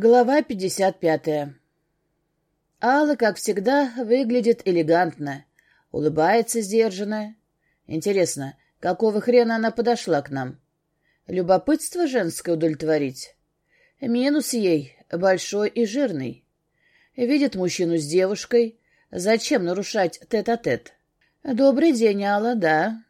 Глава 55. Алла, как всегда, выглядит элегантно, улыбается сдержанно. Интересно, какого хрена она подошла к нам? Любопытство женское удовлетворить? Минус ей, большой и жирный. Видит мужчину с девушкой. Зачем нарушать тет-а-тет? -тет? Добрый день, Алла, да.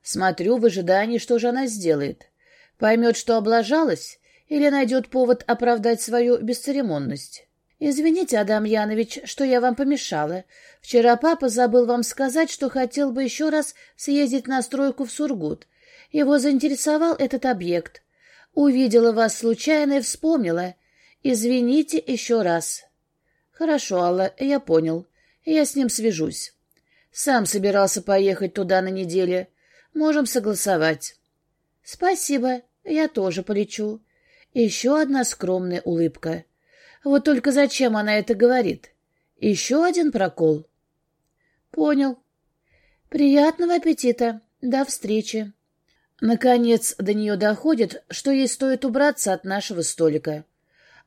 Смотрю в ожидании, что же она сделает. Поймет, что облажалась, или найдет повод оправдать свою бесцеремонность. «Извините, Адам Янович, что я вам помешала. Вчера папа забыл вам сказать, что хотел бы еще раз съездить на стройку в Сургут. Его заинтересовал этот объект. Увидела вас случайно и вспомнила. Извините еще раз». «Хорошо, Алла, я понял. Я с ним свяжусь. Сам собирался поехать туда на неделе. Можем согласовать». «Спасибо, я тоже полечу. Еще одна скромная улыбка. Вот только зачем она это говорит? Еще один прокол? Понял. Приятного аппетита. До встречи. Наконец до нее доходит, что ей стоит убраться от нашего столика.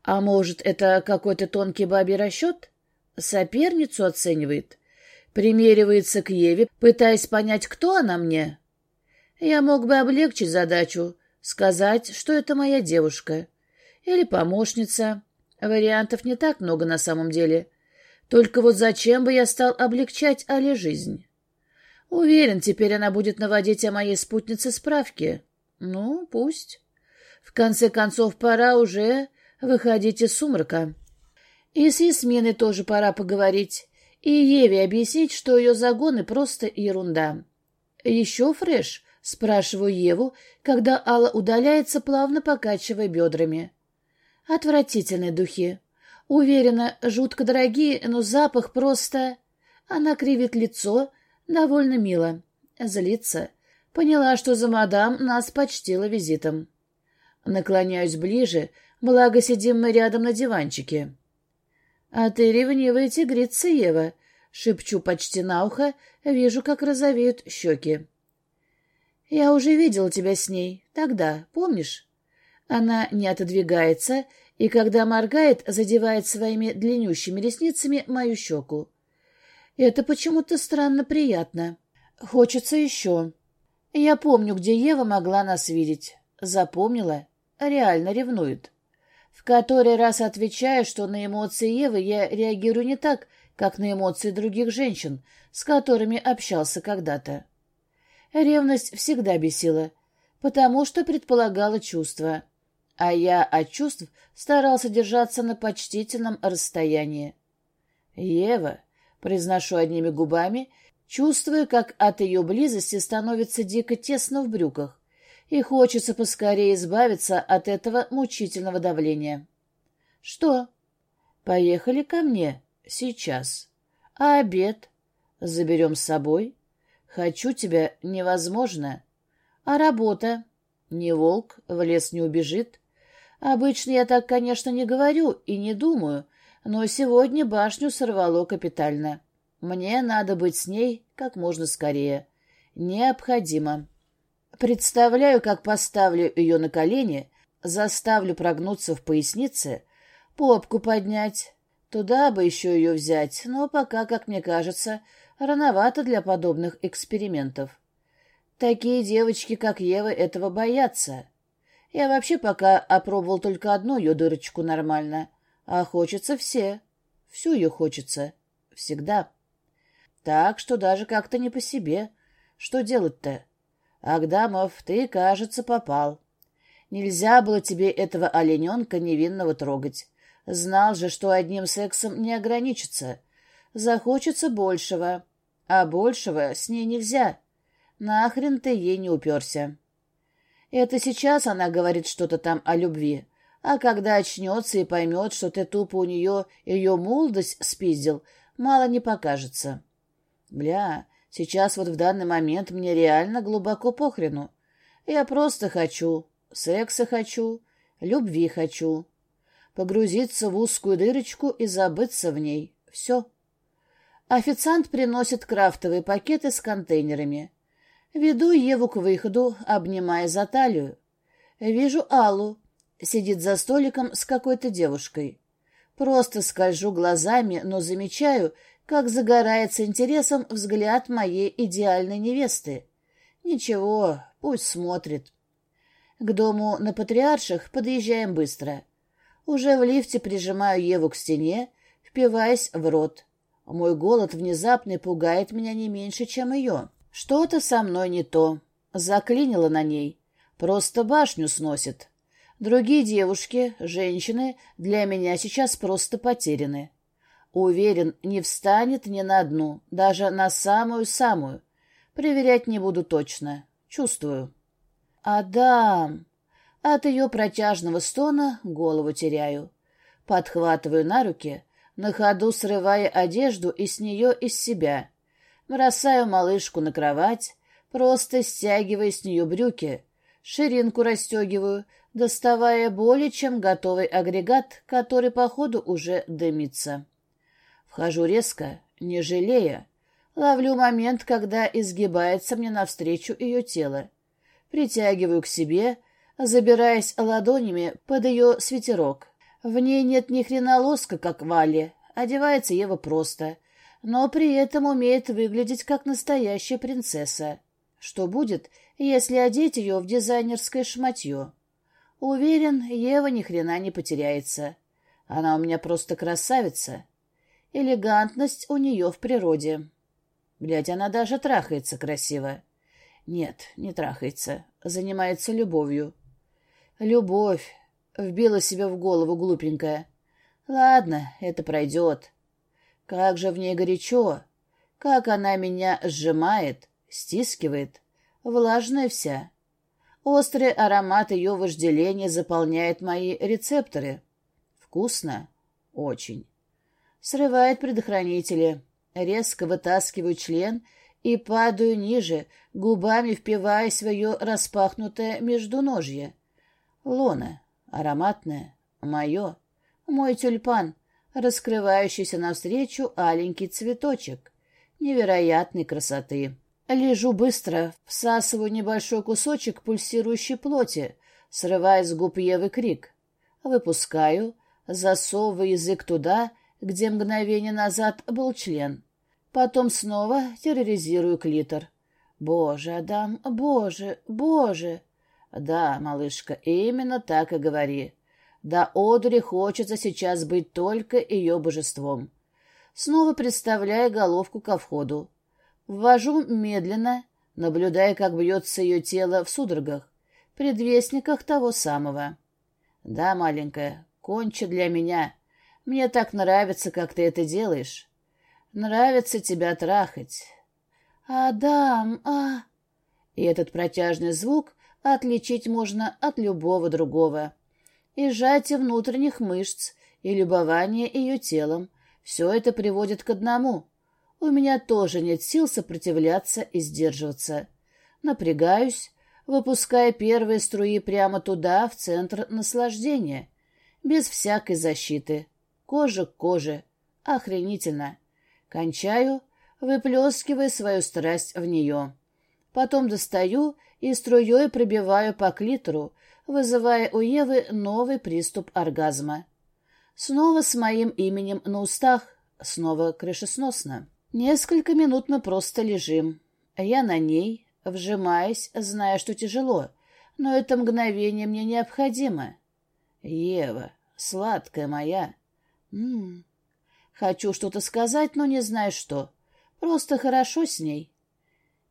А может, это какой-то тонкий бабий расчет? Соперницу оценивает? Примеривается к Еве, пытаясь понять, кто она мне? Я мог бы облегчить задачу, Сказать, что это моя девушка. Или помощница. Вариантов не так много на самом деле. Только вот зачем бы я стал облегчать Але жизнь? Уверен, теперь она будет наводить о моей спутнице справки. Ну, пусть. В конце концов, пора уже выходить из сумрака. И с Ясминой тоже пора поговорить. И Еве объяснить, что ее загоны просто ерунда. Еще фреш — Спрашиваю Еву, когда Алла удаляется, плавно покачивая бедрами. Отвратительные духи. Уверена, жутко дорогие, но запах просто... Она кривит лицо, довольно мило. Злится. Поняла, что за мадам нас почтила визитом. Наклоняюсь ближе, благо сидим мы рядом на диванчике. — А ты ревнивая тигрица, Ева, — шепчу почти на ухо, вижу, как розовеют щеки. «Я уже видела тебя с ней. Тогда, помнишь?» Она не отодвигается и, когда моргает, задевает своими длиннющими ресницами мою щеку. Это почему-то странно приятно. Хочется еще. Я помню, где Ева могла нас видеть. Запомнила. Реально ревнует. В который раз отвечаю, что на эмоции Евы я реагирую не так, как на эмоции других женщин, с которыми общался когда-то. Ревность всегда бесила, потому что предполагала чувства, а я от чувств старался держаться на почтительном расстоянии. «Ева», — произношу одними губами, чувствую, как от ее близости становится дико тесно в брюках, и хочется поскорее избавиться от этого мучительного давления. «Что?» «Поехали ко мне. Сейчас. А обед? Заберем с собой?» Хочу тебя невозможно. А работа? Не волк, в лес не убежит. Обычно я так, конечно, не говорю и не думаю, но сегодня башню сорвало капитально. Мне надо быть с ней как можно скорее. Необходимо. Представляю, как поставлю ее на колени, заставлю прогнуться в пояснице, попку поднять. Туда бы еще ее взять, но пока, как мне кажется, Рановато для подобных экспериментов. Такие девочки, как Ева, этого боятся. Я вообще пока опробовал только одну ее дырочку нормально, а хочется все. Всю ее хочется. Всегда. Так что даже как-то не по себе. Что делать-то? Агдамов, ты, кажется, попал. Нельзя было тебе этого олененка невинного трогать. Знал же, что одним сексом не ограничится. Захочется большего. А большего с ней нельзя. Нахрен ты ей не уперся. Это сейчас она говорит что-то там о любви. А когда очнется и поймет, что ты тупо у нее ее молодость спиздил, мало не покажется. Бля, сейчас вот в данный момент мне реально глубоко похрену. Я просто хочу, секса хочу, любви хочу. Погрузиться в узкую дырочку и забыться в ней. Все. Официант приносит крафтовые пакеты с контейнерами. Веду Еву к выходу, обнимая за талию. Вижу Аллу. сидит за столиком с какой-то девушкой. Просто скольжу глазами, но замечаю, как загорается интересом взгляд моей идеальной невесты. Ничего, пусть смотрит. К дому на Патриарших подъезжаем быстро. Уже в лифте прижимаю Еву к стене, впиваясь в рот. Мой голод внезапный пугает меня не меньше, чем ее. Что-то со мной не то. Заклинило на ней. Просто башню сносит. Другие девушки, женщины, для меня сейчас просто потеряны. Уверен, не встанет ни на одну, даже на самую-самую. Проверять не буду точно. Чувствую. «Адам!» От ее протяжного стона голову теряю. Подхватываю на руки, на ходу срывая одежду и с нее из себя. Бросаю малышку на кровать, просто стягивая с нее брюки, ширинку расстегиваю, доставая более чем готовый агрегат, который, походу, уже дымится. Вхожу резко, не жалея. Ловлю момент, когда изгибается мне навстречу ее тело. Притягиваю к себе, забираясь ладонями под ее свитерок. В ней нет ни хрена лоска, как Вале. Одевается Ева просто, но при этом умеет выглядеть как настоящая принцесса. Что будет, если одеть ее в дизайнерское шматье? Уверен, Ева ни хрена не потеряется. Она у меня просто красавица. Элегантность у нее в природе. Блядь, она даже трахается красиво. Нет, не трахается. Занимается любовью. Любовь. Вбила себе в голову глупенькая. Ладно, это пройдет. Как же в ней горячо. Как она меня сжимает, стискивает. Влажная вся. Острый аромат ее вожделения заполняет мои рецепторы. Вкусно? Очень. Срывает предохранители. Резко вытаскиваю член и падаю ниже, губами впиваясь в ее распахнутое междуножье. Лона, ароматная, мое, мой тюльпан, раскрывающийся навстречу аленький цветочек, невероятной красоты. Лежу быстро, всасываю небольшой кусочек пульсирующей плоти, срывая с губ Евы крик. Выпускаю, засовываю язык туда, где мгновение назад был член. Потом снова терроризирую клитор. Боже, Адам, боже, боже. Да, малышка, именно так и говори. Да Одри хочется сейчас быть только ее божеством. Снова представляя головку ко входу. Ввожу медленно, наблюдая, как бьется ее тело в судорогах, предвестниках того самого. Да, маленькая, кончи для меня. Мне так нравится, как ты это делаешь. Нравится тебя трахать. Адам, а... И этот протяжный звук отличить можно от любого другого. И сжатие внутренних мышц, и любование ее телом — все это приводит к одному. У меня тоже нет сил сопротивляться и сдерживаться. Напрягаюсь, выпуская первые струи прямо туда, в центр наслаждения, без всякой защиты. Кожа к коже. Охренительно. Кончаю, выплескивая свою страсть в нее. Потом достаю и струей пробиваю по клитору, вызывая у Евы новый приступ оргазма. Снова с моим именем на устах, снова крышесносно. Несколько минут мы просто лежим. Я на ней, вжимаясь, зная, что тяжело, но это мгновение мне необходимо. Ева, сладкая моя. М -м -м. Хочу что-то сказать, но не знаю что. Просто хорошо с ней.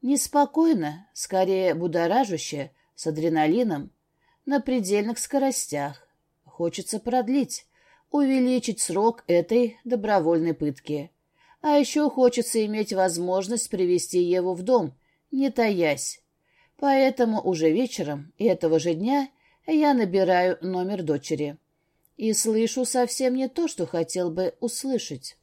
Неспокойно, скорее будоражуще, с адреналином, на предельных скоростях. Хочется продлить, увеличить срок этой добровольной пытки. А еще хочется иметь возможность привести его в дом, не таясь. Поэтому уже вечером этого же дня я набираю номер дочери и слышу совсем не то, что хотел бы услышать.